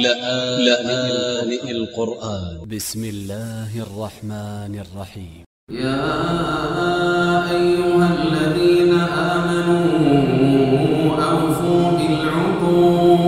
لآن القرآن. ب س م ا ل ل ه ا ل ر ح م ن ا ل ر ح ي م يا أيها الذين آمنوا أوفوا بالعقود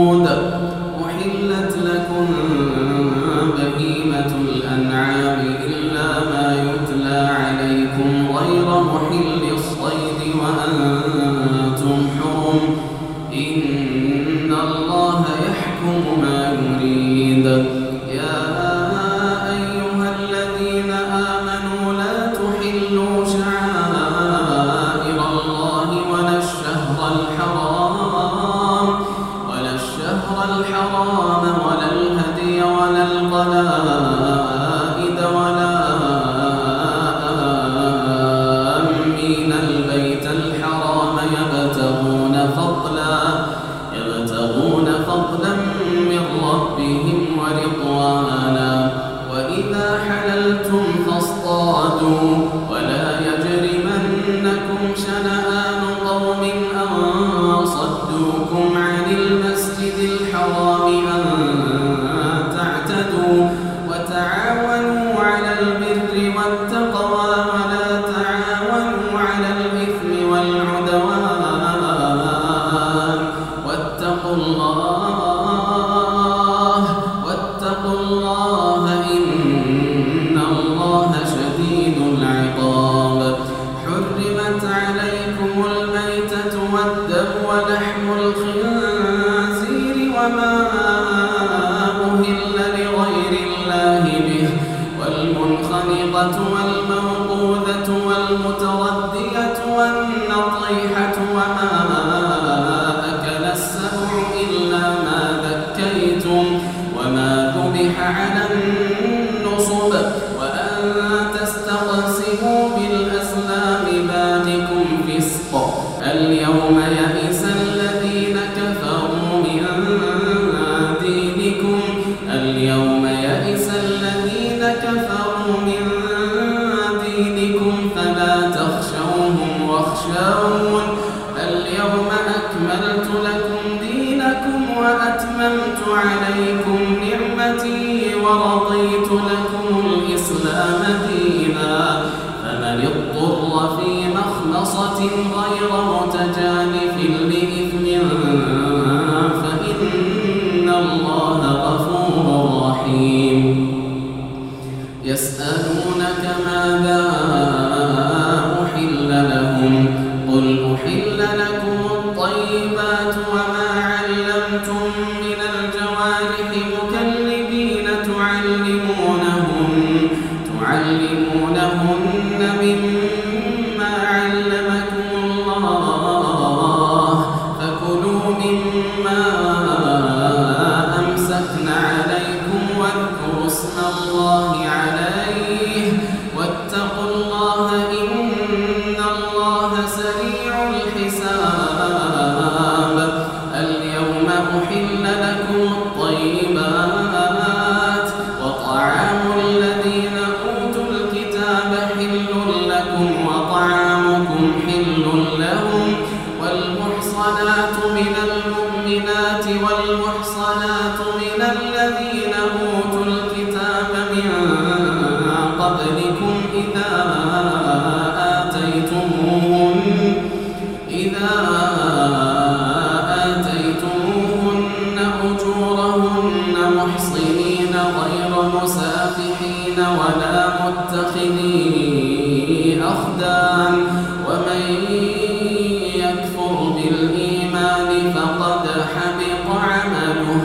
فقد حبط عمله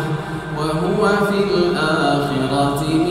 وهو في الآخرة من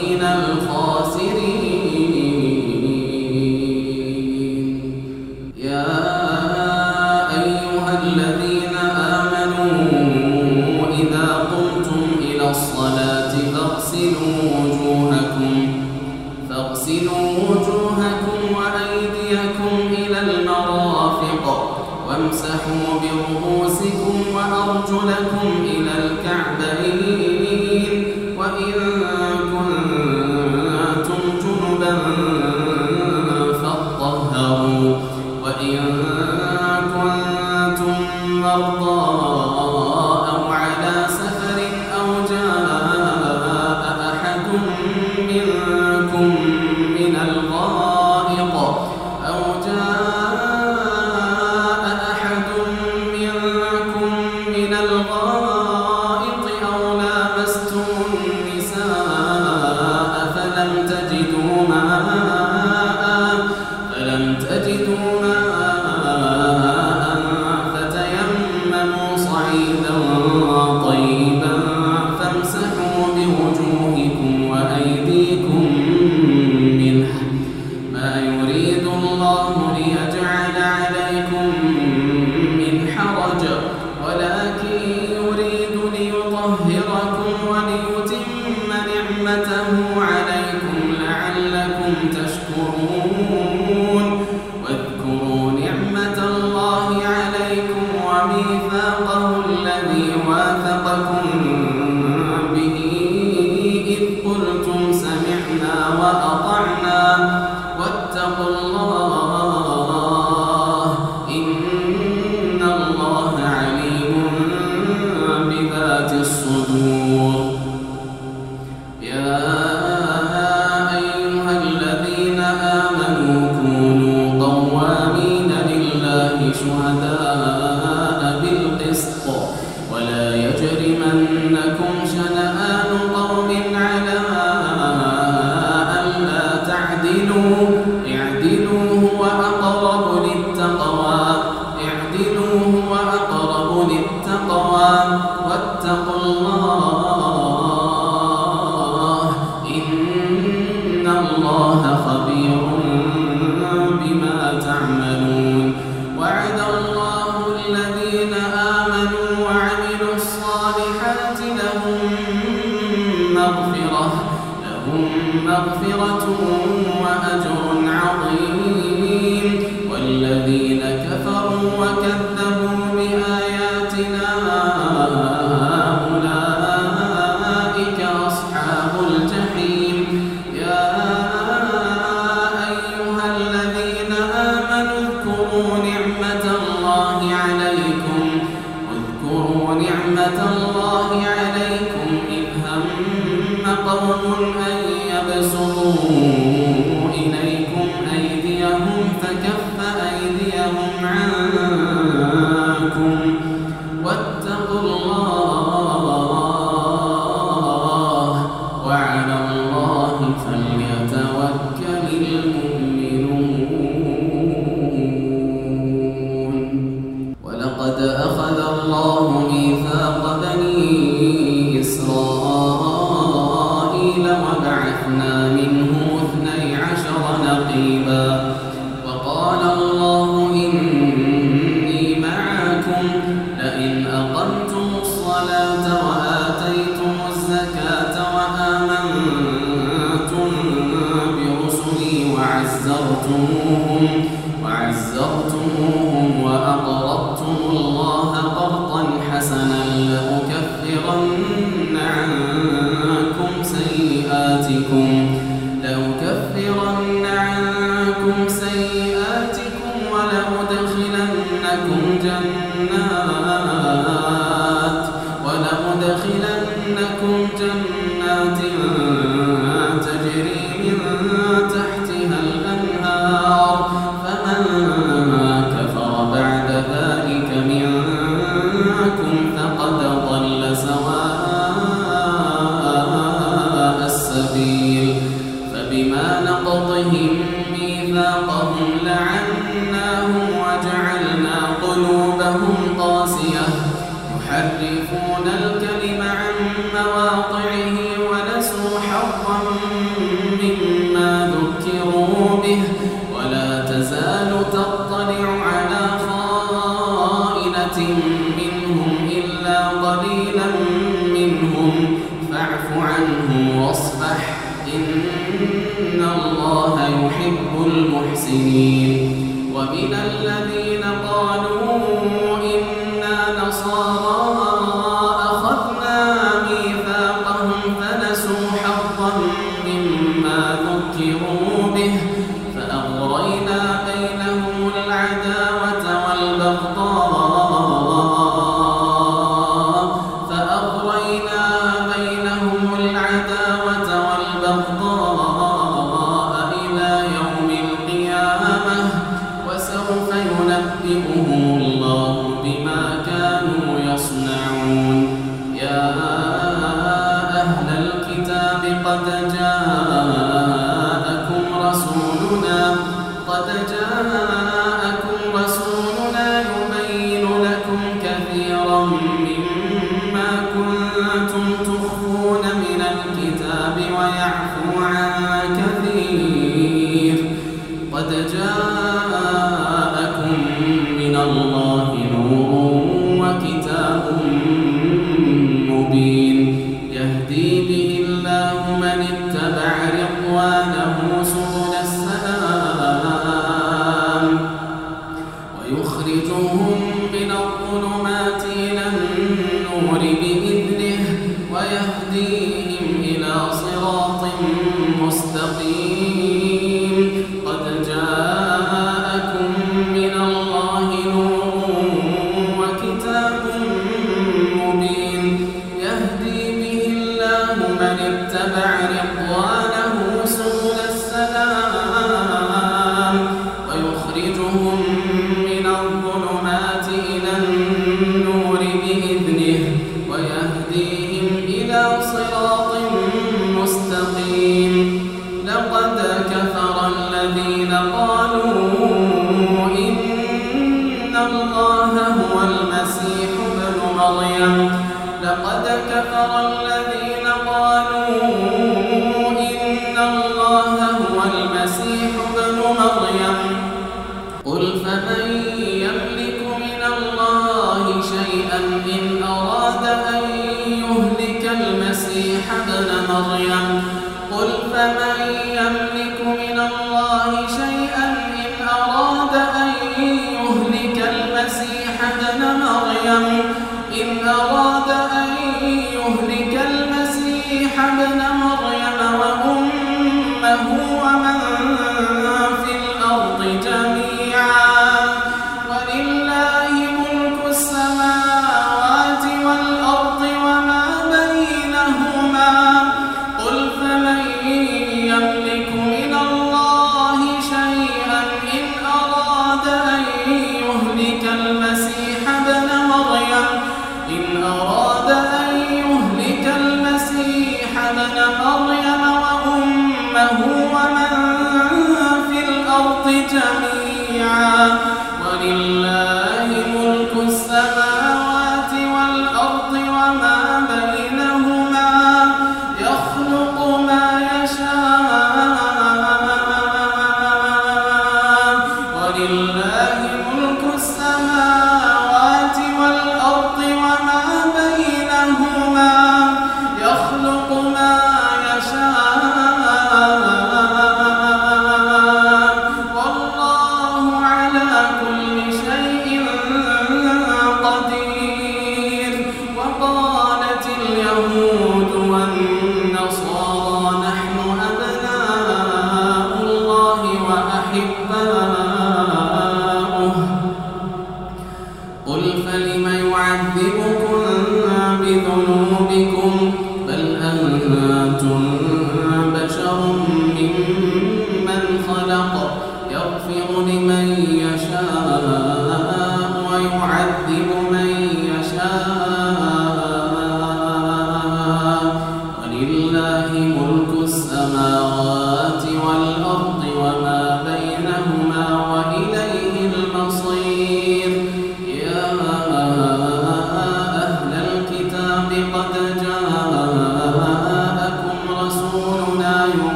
나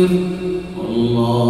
والله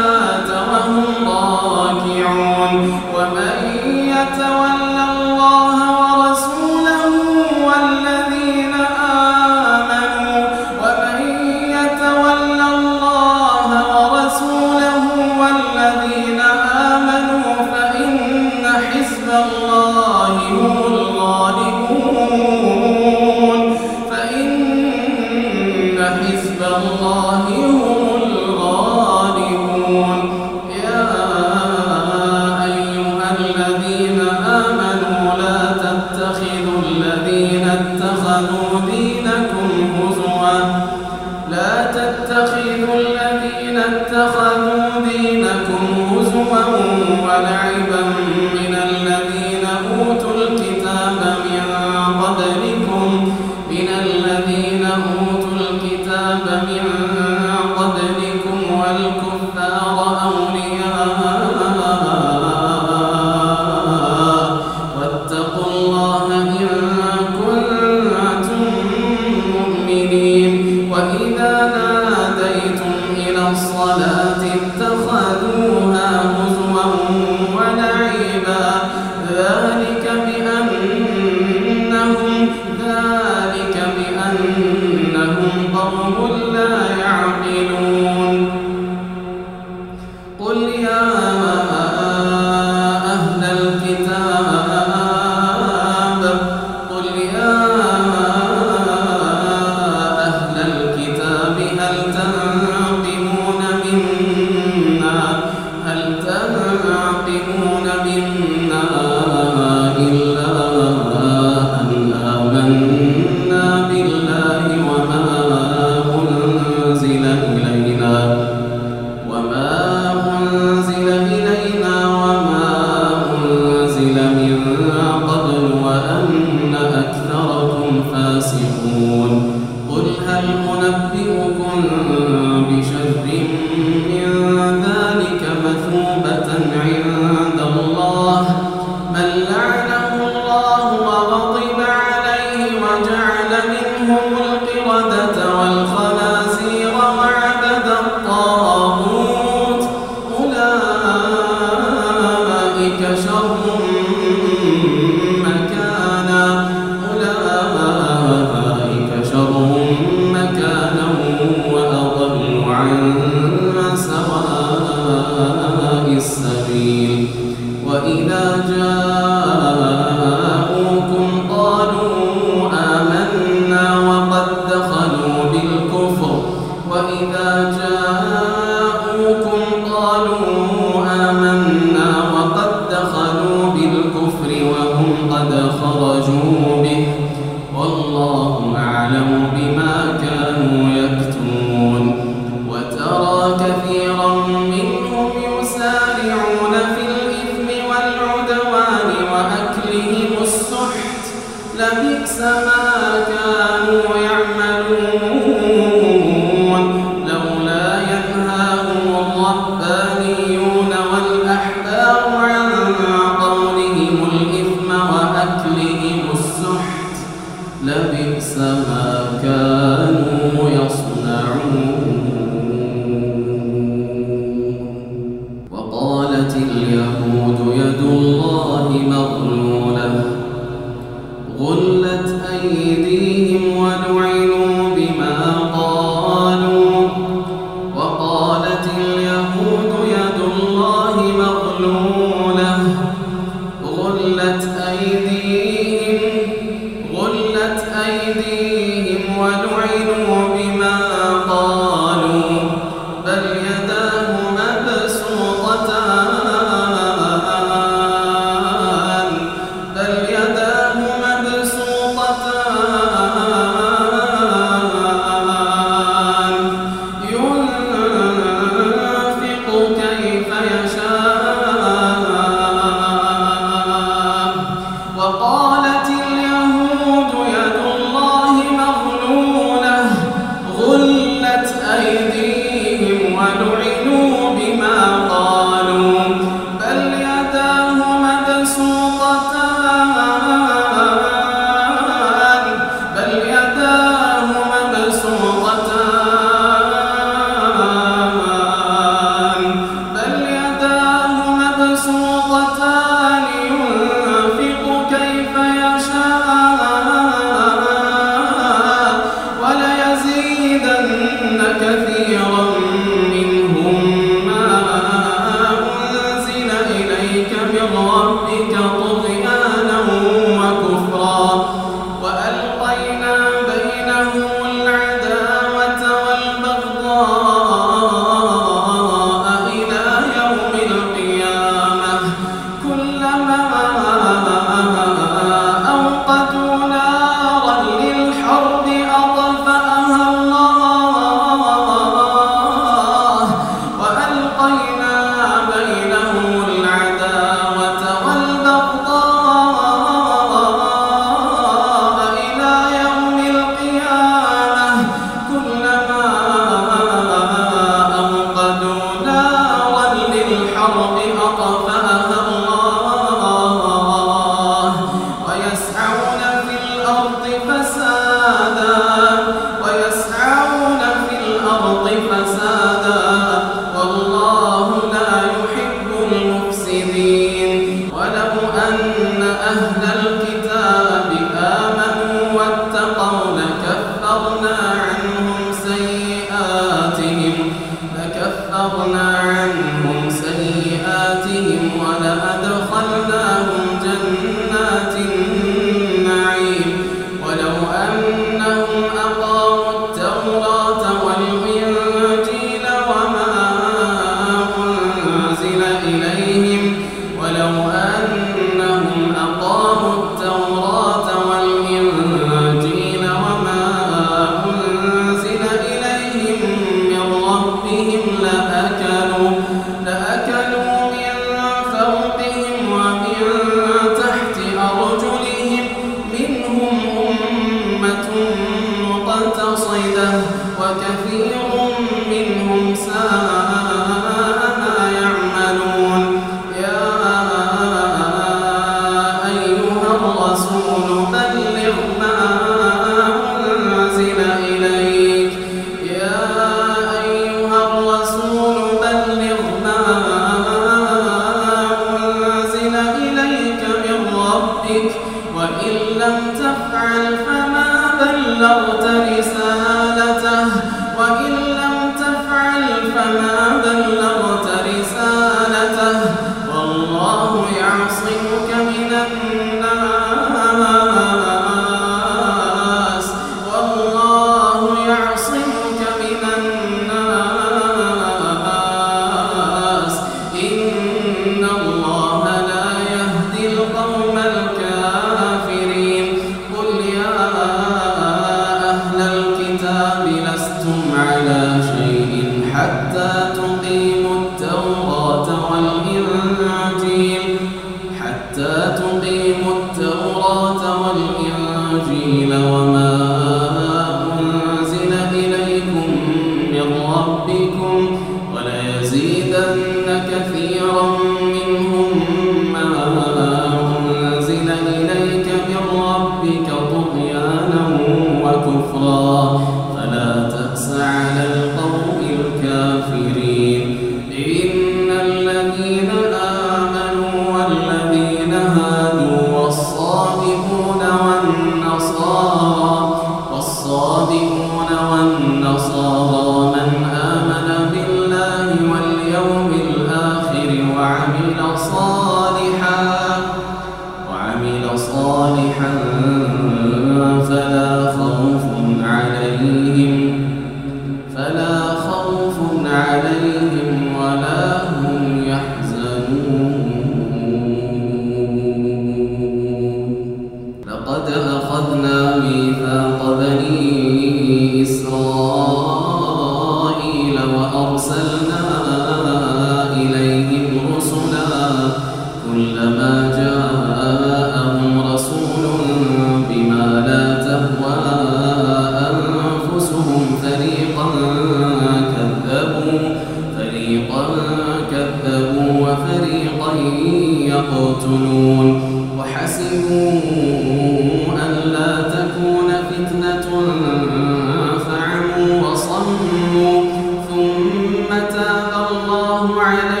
الظالمين من أنصار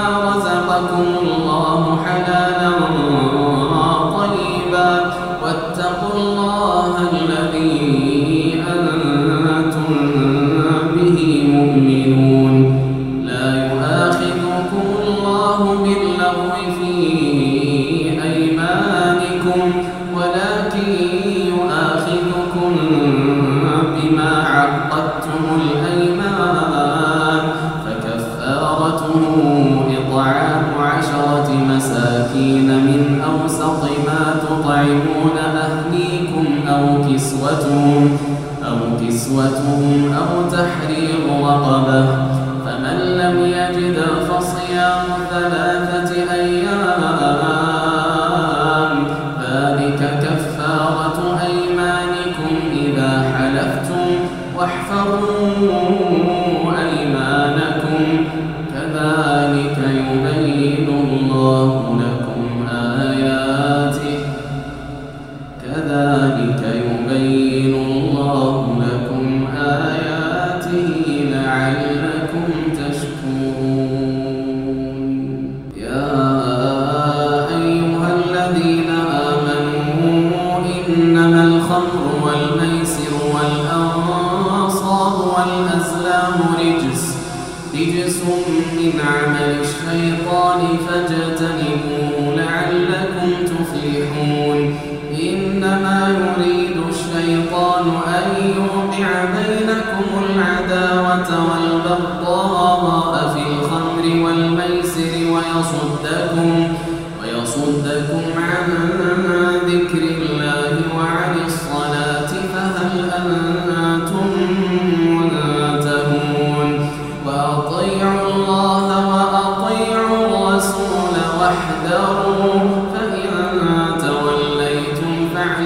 يؤاخذكم Amém.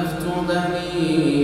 كففت بني